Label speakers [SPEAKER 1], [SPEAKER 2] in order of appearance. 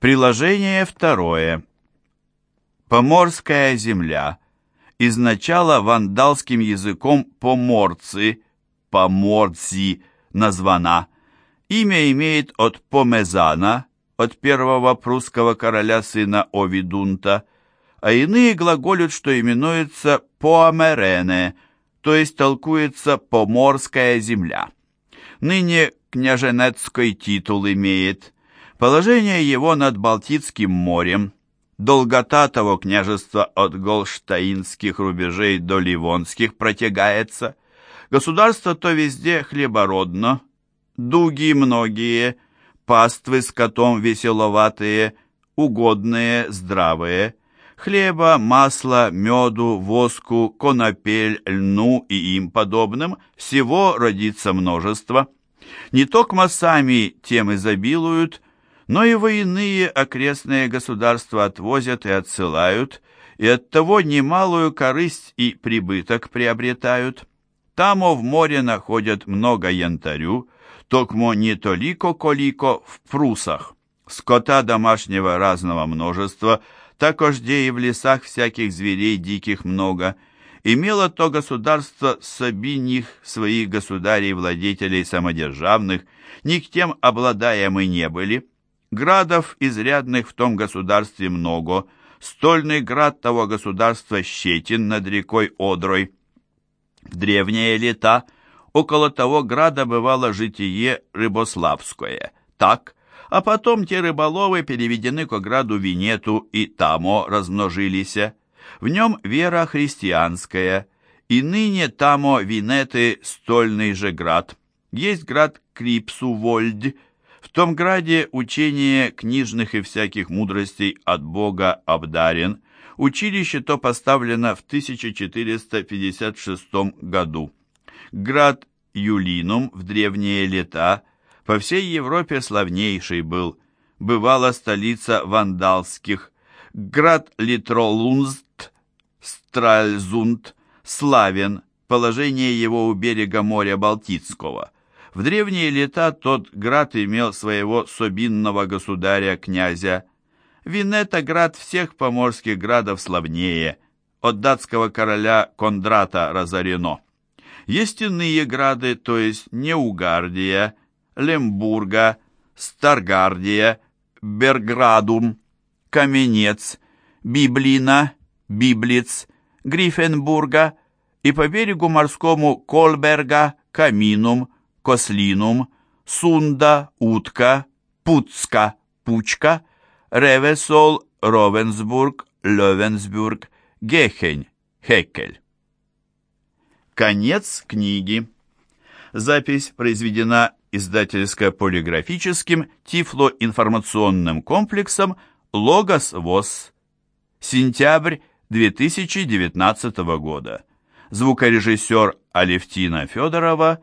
[SPEAKER 1] Приложение второе. Поморская земля. Изначало вандалским языком поморцы, поморци названа. Имя имеет от Помезана, от первого прусского короля сына Овидунта, а иные глаголют, что именуется Поамерене, то есть толкуется Поморская земля. Ныне княженецкий титул имеет – Положение его над Балтийским морем, долгота того княжества от голштаинских рубежей до ливонских протягается, государство то везде хлебородно, дуги многие, паствы с котом веселоватые, угодные, здравые, хлеба, масла, меду, воску, конопель, льну и им подобным, всего родится множество. Не только сами тем изобилуют, но и военные окрестные государства отвозят и отсылают, и оттого немалую корысть и прибыток приобретают. Тамо в море находят много янтарю, токмо не толико-колико в прусах. Скота домашнего разного множества, такожде и в лесах всяких зверей диких много. Имело то государство собиних своих государей-владетелей самодержавных, ни к тем обладаемы не были, Градов изрядных в том государстве много, стольный град того государства Щетин над рекой Одрой. В древние лета около того града бывало житие Рыбославское, так, а потом те рыболовы переведены к граду Винету и тамо размножились. В нем вера христианская, и ныне тамо Винеты стольный же град. Есть град Крипсу-Вольдь, в том граде учение книжных и всяких мудростей от Бога обдарен. Училище то поставлено в 1456 году. Град Юлинум в древние лета по всей Европе славнейший был. Бывала столица вандалских. Град Литролунст, Стральзунд, славен, положение его у берега моря Балтийского – в древние лета тот град имел своего собинного государя-князя. Винета град всех поморских градов славнее, от датского короля Кондрата разорено. Есть иные грады, то есть Неугардия, Лембурга, Старгардия, Берградум, Каменец, Библина, Библиц, Грифенбурга и по берегу морскому Колберга, Каминум, Кослинум, Сунда, Утка, Пуцка, Пучка, Ревесол, Ровенсбург, Левенсбург, Гехень, Хеккель. Конец книги. Запись произведена издательско-полиграфическим тифлоинформационным комплексом «Логос ВОЗ». Сентябрь 2019 года. Звукорежиссер Алевтина Федорова